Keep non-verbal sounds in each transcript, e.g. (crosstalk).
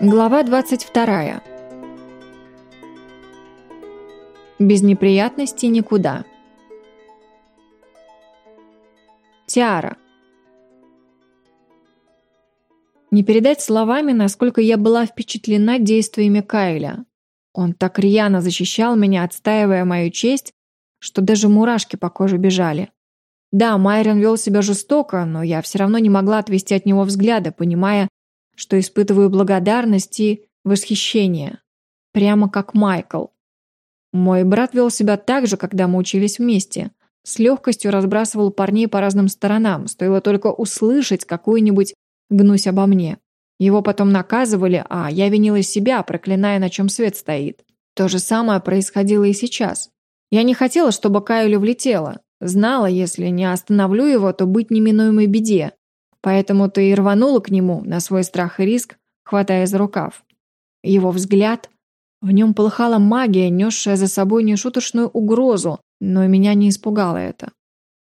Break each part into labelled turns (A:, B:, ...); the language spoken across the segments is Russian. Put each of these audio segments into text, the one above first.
A: Глава 22. Без неприятностей никуда. Тиара. Не передать словами, насколько я была впечатлена действиями Кайля. Он так рьяно защищал меня, отстаивая мою честь, что даже мурашки по коже бежали. Да, Майрон вел себя жестоко, но я все равно не могла отвести от него взгляда, понимая, что испытываю благодарность и восхищение. Прямо как Майкл. Мой брат вел себя так же, когда мы учились вместе. С легкостью разбрасывал парней по разным сторонам, стоило только услышать какую-нибудь гнусь обо мне. Его потом наказывали, а я винила себя, проклиная, на чем свет стоит. То же самое происходило и сейчас. Я не хотела, чтобы Кайлю влетело. Знала, если не остановлю его, то быть неминуемой беде. Поэтому-то и рванула к нему на свой страх и риск, хватая за рукав. Его взгляд... В нем полыхала магия, несшая за собой нешуточную угрозу, но меня не испугало это.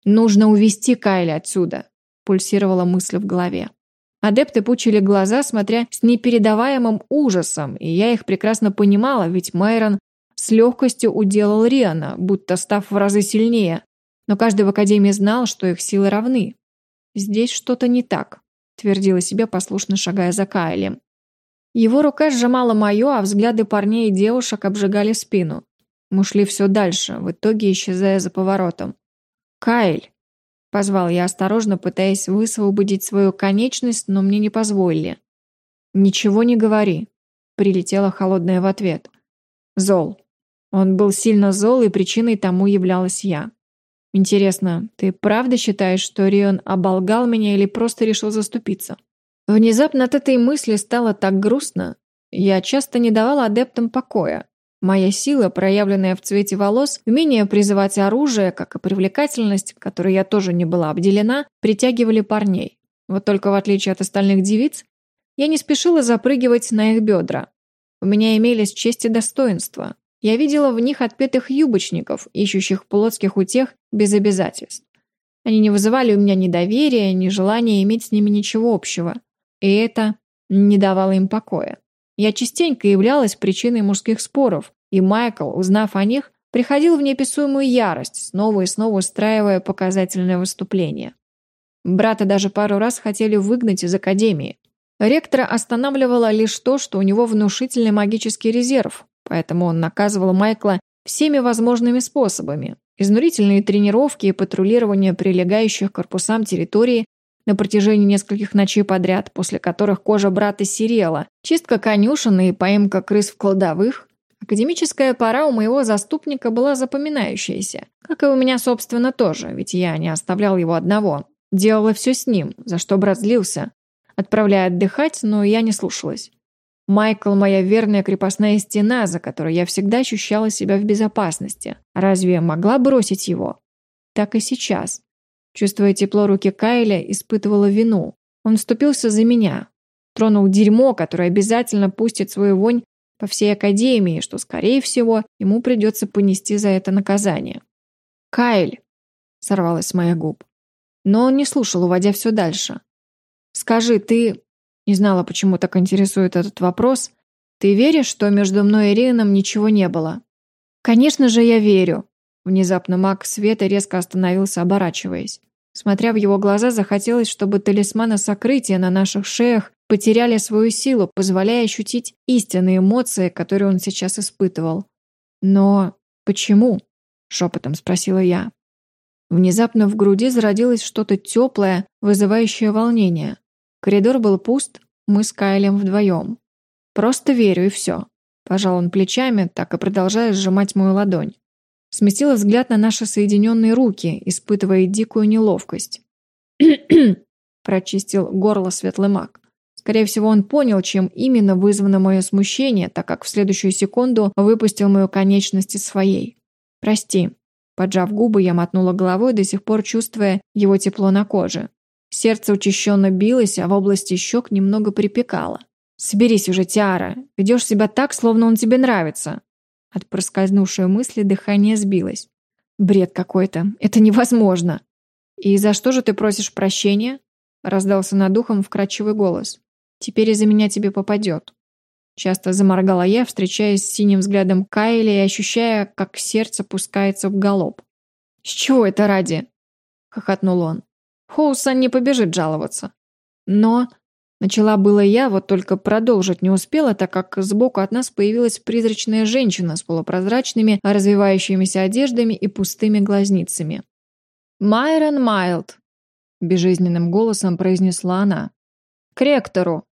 A: «Нужно увести Кайля отсюда», — пульсировала мысль в голове. Адепты пучили глаза, смотря с непередаваемым ужасом, и я их прекрасно понимала, ведь Майрон с легкостью уделал Риана, будто став в разы сильнее. Но каждый в Академии знал, что их силы равны. «Здесь что-то не так», — твердила себе, послушно шагая за Кайлем. Его рука сжимала мою, а взгляды парней и девушек обжигали спину. Мы шли все дальше, в итоге исчезая за поворотом. «Кайль!» — позвал я осторожно, пытаясь высвободить свою конечность, но мне не позволили. «Ничего не говори», — прилетела холодная в ответ. «Зол». Он был сильно зол, и причиной тому являлась я. Интересно, ты правда считаешь, что Рион оболгал меня или просто решил заступиться? Внезапно от этой мысли стало так грустно. Я часто не давала адептам покоя. Моя сила, проявленная в цвете волос, умение призывать оружие, как и привлекательность, которой я тоже не была обделена, притягивали парней. Вот только в отличие от остальных девиц, я не спешила запрыгивать на их бедра. У меня имелись честь и достоинство. Я видела в них отпетых юбочников, ищущих плотских утех без обязательств. Они не вызывали у меня ни доверия, ни желания иметь с ними ничего общего. И это не давало им покоя. Я частенько являлась причиной мужских споров, и Майкл, узнав о них, приходил в неописуемую ярость, снова и снова устраивая показательное выступление. Брата даже пару раз хотели выгнать из академии. Ректора останавливало лишь то, что у него внушительный магический резерв, Поэтому он наказывал Майкла всеми возможными способами. Изнурительные тренировки и патрулирование прилегающих к корпусам территории на протяжении нескольких ночей подряд, после которых кожа брата серела, чистка конюшен и поимка крыс в кладовых. Академическая пора у моего заступника была запоминающаяся. Как и у меня, собственно, тоже, ведь я не оставлял его одного. Делала все с ним, за что брат злился. Отправляя отдыхать, но я не слушалась. Майкл – моя верная крепостная стена, за которой я всегда ощущала себя в безопасности. Разве я могла бросить его? Так и сейчас. Чувствуя тепло руки Кайля, испытывала вину. Он вступился за меня. Тронул дерьмо, которое обязательно пустит свою вонь по всей Академии, что, скорее всего, ему придется понести за это наказание. «Кайль!» – сорвалась с моих губ. Но он не слушал, уводя все дальше. «Скажи, ты не знала, почему так интересует этот вопрос. Ты веришь, что между мной и Рианом ничего не было? Конечно же, я верю. Внезапно маг света резко остановился, оборачиваясь. Смотря в его глаза, захотелось, чтобы талисманы сокрытия на наших шеях потеряли свою силу, позволяя ощутить истинные эмоции, которые он сейчас испытывал. «Но почему?» – шепотом спросила я. Внезапно в груди зародилось что-то теплое, вызывающее волнение. Коридор был пуст, мы с Кайлем вдвоем. Просто верю и все. Пожал он плечами, так и продолжая сжимать мою ладонь. Сместила взгляд на наши соединенные руки, испытывая дикую неловкость. (clears throat) прочистил горло светлый маг. Скорее всего, он понял, чем именно вызвано мое смущение, так как в следующую секунду выпустил мою конечность из своей. «Прости». Поджав губы, я мотнула головой, до сих пор чувствуя его тепло на коже. Сердце учащенно билось, а в области щек немного припекало. «Соберись уже, Тиара. Ведешь себя так, словно он тебе нравится». От проскользнувшей мысли дыхание сбилось. «Бред какой-то. Это невозможно». «И за что же ты просишь прощения?» Раздался над ухом вкрадчивый голос. «Теперь из-за меня тебе попадет». Часто заморгала я, встречаясь с синим взглядом Кайли и ощущая, как сердце пускается в галоп. «С чего это ради?» — хохотнул он. «Хоусон не побежит жаловаться». «Но...» — начала было я, вот только продолжить не успела, так как сбоку от нас появилась призрачная женщина с полупрозрачными, развивающимися одеждами и пустыми глазницами. «Майрон Майлд», — безжизненным голосом произнесла она. «К ректору!»